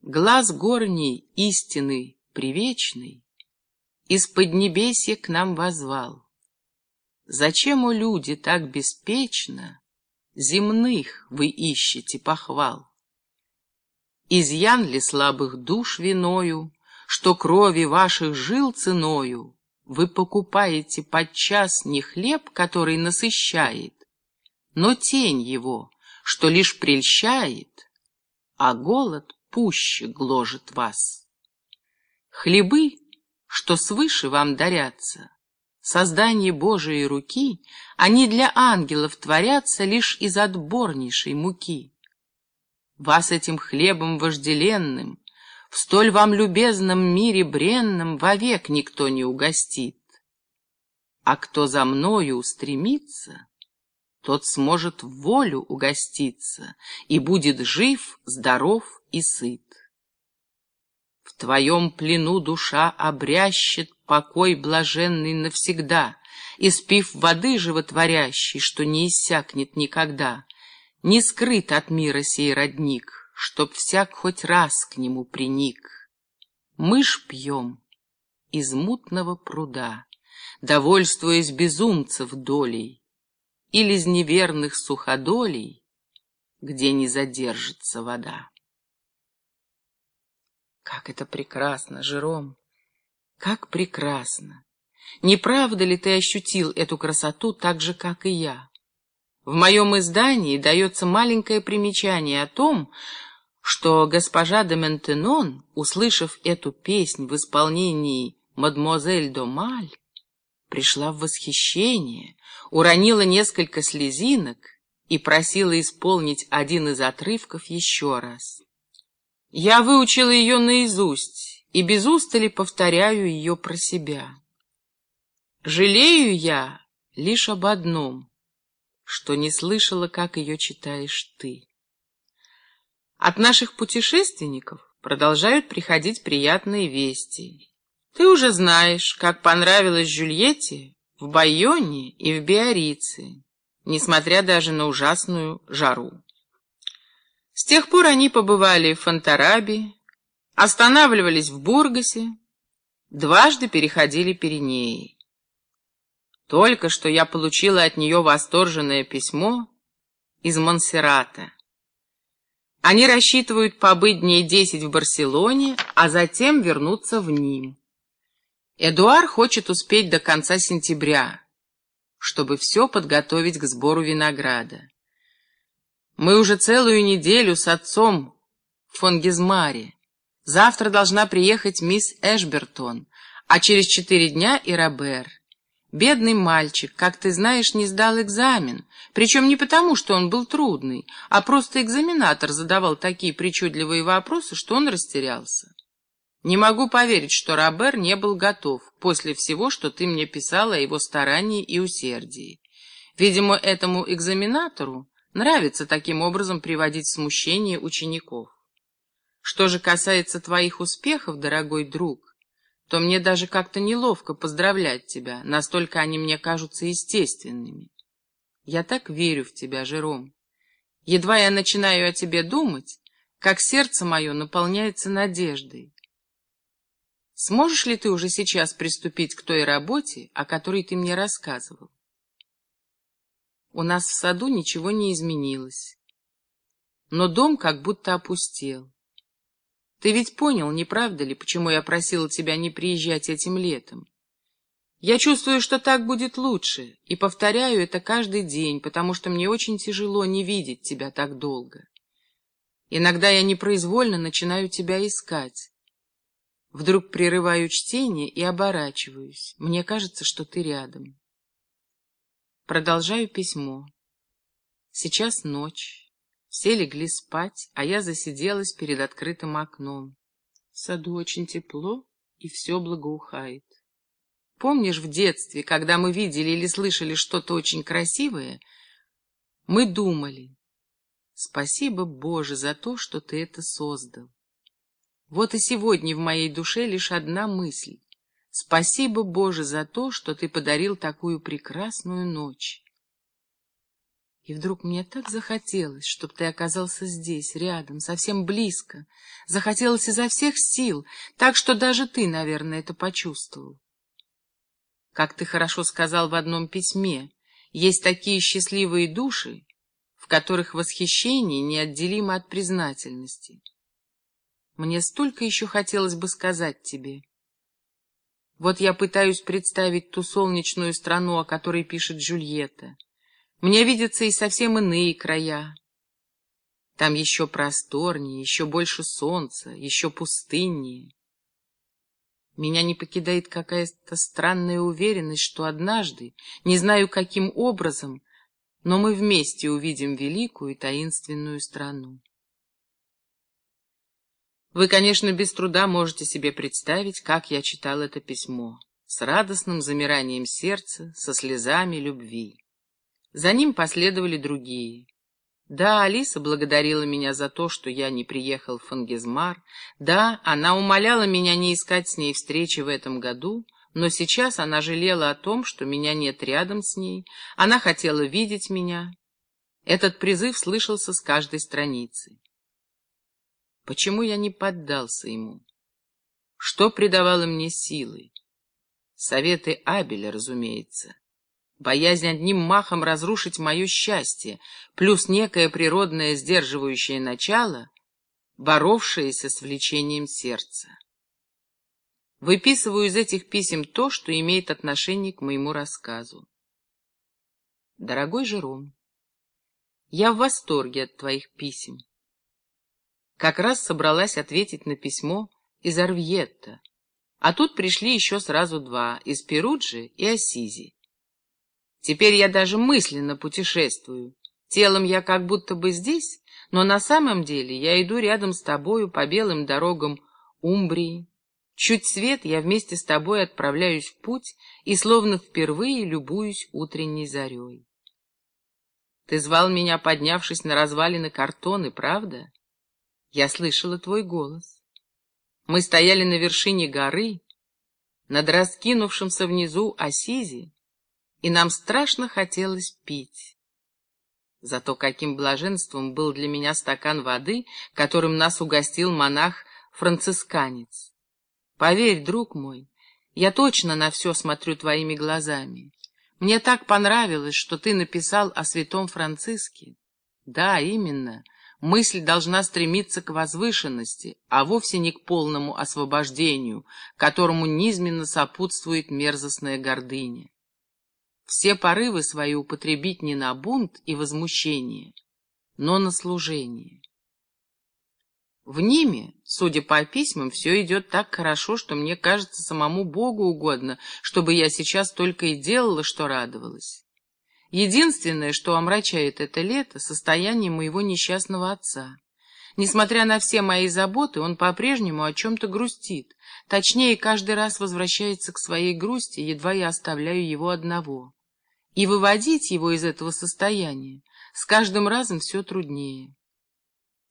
Глаз горний истины привечный Из поднебесья к нам возвал. Зачем, у люди, так беспечно Земных вы ищете похвал? Изъян ли слабых душ виною, Что крови ваших жил ценою Вы покупаете подчас не хлеб, который насыщает, Но тень его, что лишь прельщает, А голод пуще гложет вас. Хлебы, что свыше вам дарятся, создание Божией руки, они для ангелов творятся лишь из отборнейшей муки. Вас этим хлебом вожделенным в столь вам любезном мире бренном вовек никто не угостит. А кто за мною устремится, тот сможет в волю угоститься и будет жив, здоров и сыт. В твоем плену душа обрящет покой блаженный навсегда, испив воды животворящей, что не иссякнет никогда, не скрыт от мира сей родник, чтоб всяк хоть раз к нему приник. Мы ж пьем из мутного пруда, довольствуясь безумцев долей, или из неверных суходолей, где не задержится вода. Как это прекрасно, Жером! Как прекрасно! Не правда ли ты ощутил эту красоту так же, как и я? В моем издании дается маленькое примечание о том, что госпожа де Ментенон, услышав эту песнь в исполнении мадемуазель Домаль, пришла в восхищение, уронила несколько слезинок и просила исполнить один из отрывков еще раз. Я выучила ее наизусть и без устали повторяю ее про себя. Жалею я лишь об одном, что не слышала, как ее читаешь ты. От наших путешественников продолжают приходить приятные вести. Ты уже знаешь, как понравилось Жюльетте в Байоне и в Биорице, несмотря даже на ужасную жару. С тех пор они побывали в Фонтарабе, останавливались в Бургасе, дважды переходили Пиренеи. Только что я получила от нее восторженное письмо из Монсеррата. Они рассчитывают побыть дней десять в Барселоне, а затем вернуться в Ним. Эдуар хочет успеть до конца сентября, чтобы все подготовить к сбору винограда. Мы уже целую неделю с отцом в Фонгизмаре. Завтра должна приехать мисс Эшбертон, а через четыре дня и Робер. Бедный мальчик, как ты знаешь, не сдал экзамен. Причем не потому, что он был трудный, а просто экзаменатор задавал такие причудливые вопросы, что он растерялся. Не могу поверить, что Робер не был готов после всего, что ты мне писала о его старании и усердии. Видимо, этому экзаменатору Нравится таким образом приводить в смущение учеников. Что же касается твоих успехов, дорогой друг, то мне даже как-то неловко поздравлять тебя, настолько они мне кажутся естественными. Я так верю в тебя, Жером. Едва я начинаю о тебе думать, как сердце мое наполняется надеждой. Сможешь ли ты уже сейчас приступить к той работе, о которой ты мне рассказывал? У нас в саду ничего не изменилось. Но дом как будто опустел. Ты ведь понял, не правда ли, почему я просила тебя не приезжать этим летом? Я чувствую, что так будет лучше, и повторяю это каждый день, потому что мне очень тяжело не видеть тебя так долго. Иногда я непроизвольно начинаю тебя искать. Вдруг прерываю чтение и оборачиваюсь. Мне кажется, что ты рядом. Продолжаю письмо. Сейчас ночь. Все легли спать, а я засиделась перед открытым окном. В саду очень тепло, и все благоухает. Помнишь в детстве, когда мы видели или слышали что-то очень красивое, мы думали, спасибо Боже за то, что ты это создал. Вот и сегодня в моей душе лишь одна мысль. Спасибо, Боже, за то, что ты подарил такую прекрасную ночь. И вдруг мне так захотелось, чтобы ты оказался здесь, рядом, совсем близко. Захотелось изо всех сил, так что даже ты, наверное, это почувствовал. Как ты хорошо сказал в одном письме, есть такие счастливые души, в которых восхищение неотделимо от признательности. Мне столько еще хотелось бы сказать тебе. Вот я пытаюсь представить ту солнечную страну, о которой пишет Джульетта. Мне видятся и совсем иные края. Там еще просторнее, еще больше солнца, еще пустыннее. Меня не покидает какая-то странная уверенность, что однажды, не знаю каким образом, но мы вместе увидим великую и таинственную страну. Вы, конечно, без труда можете себе представить, как я читал это письмо, с радостным замиранием сердца, со слезами любви. За ним последовали другие. Да, Алиса благодарила меня за то, что я не приехал в Фангизмар. Да, она умоляла меня не искать с ней встречи в этом году, но сейчас она жалела о том, что меня нет рядом с ней. Она хотела видеть меня. Этот призыв слышался с каждой страницы. Почему я не поддался ему? Что придавало мне силы? Советы Абеля, разумеется боязнь одним махом разрушить мое счастье, плюс некое природное сдерживающее начало, боровшееся с влечением сердца. Выписываю из этих писем то, что имеет отношение к моему рассказу. Дорогой Жером, я в восторге от твоих писем. Как раз собралась ответить на письмо из Арвьетта, а тут пришли еще сразу два, из Перуджи и Ассизи. Теперь я даже мысленно путешествую. Телом я как будто бы здесь, но на самом деле я иду рядом с тобою по белым дорогам Умбрии. Чуть свет я вместе с тобой отправляюсь в путь и словно впервые любуюсь утренней зарей. Ты звал меня, поднявшись на развалины картоны, правда? Я слышала твой голос. Мы стояли на вершине горы, над раскинувшимся внизу Асизи, и нам страшно хотелось пить. Зато каким блаженством был для меня стакан воды, которым нас угостил монах-францисканец. Поверь, друг мой, я точно на все смотрю твоими глазами. Мне так понравилось, что ты написал о святом Франциске. Да, именно, мысль должна стремиться к возвышенности, а вовсе не к полному освобождению, которому низменно сопутствует мерзостная гордыня все порывы свои употребить не на бунт и возмущение, но на служение. В Ниме, судя по письмам, все идет так хорошо, что мне кажется самому Богу угодно, чтобы я сейчас только и делала, что радовалась. Единственное, что омрачает это лето, состояние моего несчастного отца. Несмотря на все мои заботы, он по-прежнему о чем-то грустит. Точнее, каждый раз возвращается к своей грусти, едва я оставляю его одного и выводить его из этого состояния с каждым разом все труднее.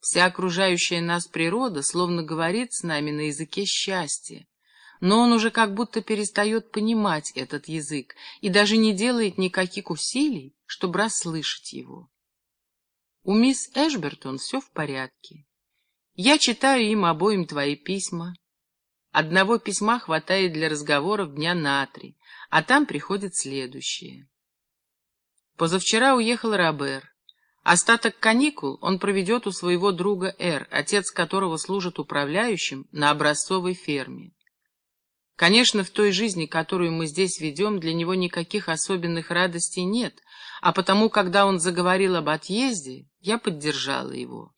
Вся окружающая нас природа словно говорит с нами на языке счастья, но он уже как будто перестает понимать этот язык и даже не делает никаких усилий, чтобы расслышать его. У мисс Эшбертон все в порядке. Я читаю им обоим твои письма. Одного письма хватает для разговоров дня на три, а там приходит следующее. Позавчера уехал Робер. Остаток каникул он проведет у своего друга Эр, отец которого служит управляющим на образцовой ферме. Конечно, в той жизни, которую мы здесь ведем, для него никаких особенных радостей нет, а потому, когда он заговорил об отъезде, я поддержала его.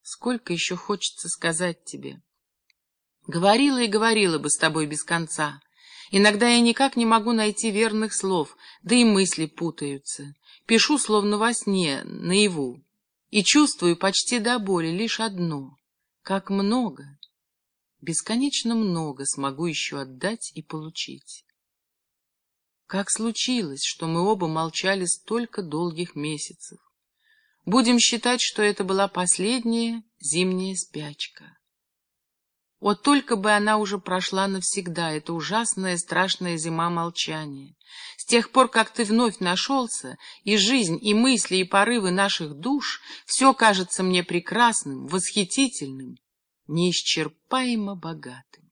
Сколько еще хочется сказать тебе? Говорила и говорила бы с тобой без конца. Иногда я никак не могу найти верных слов, да и мысли путаются. Пишу словно во сне, наяву, и чувствую почти до боли лишь одно. Как много, бесконечно много смогу еще отдать и получить. Как случилось, что мы оба молчали столько долгих месяцев? Будем считать, что это была последняя зимняя спячка. О, только бы она уже прошла навсегда, эта ужасная страшная зима молчания. С тех пор, как ты вновь нашелся, и жизнь, и мысли, и порывы наших душ, все кажется мне прекрасным, восхитительным, неисчерпаемо богатым.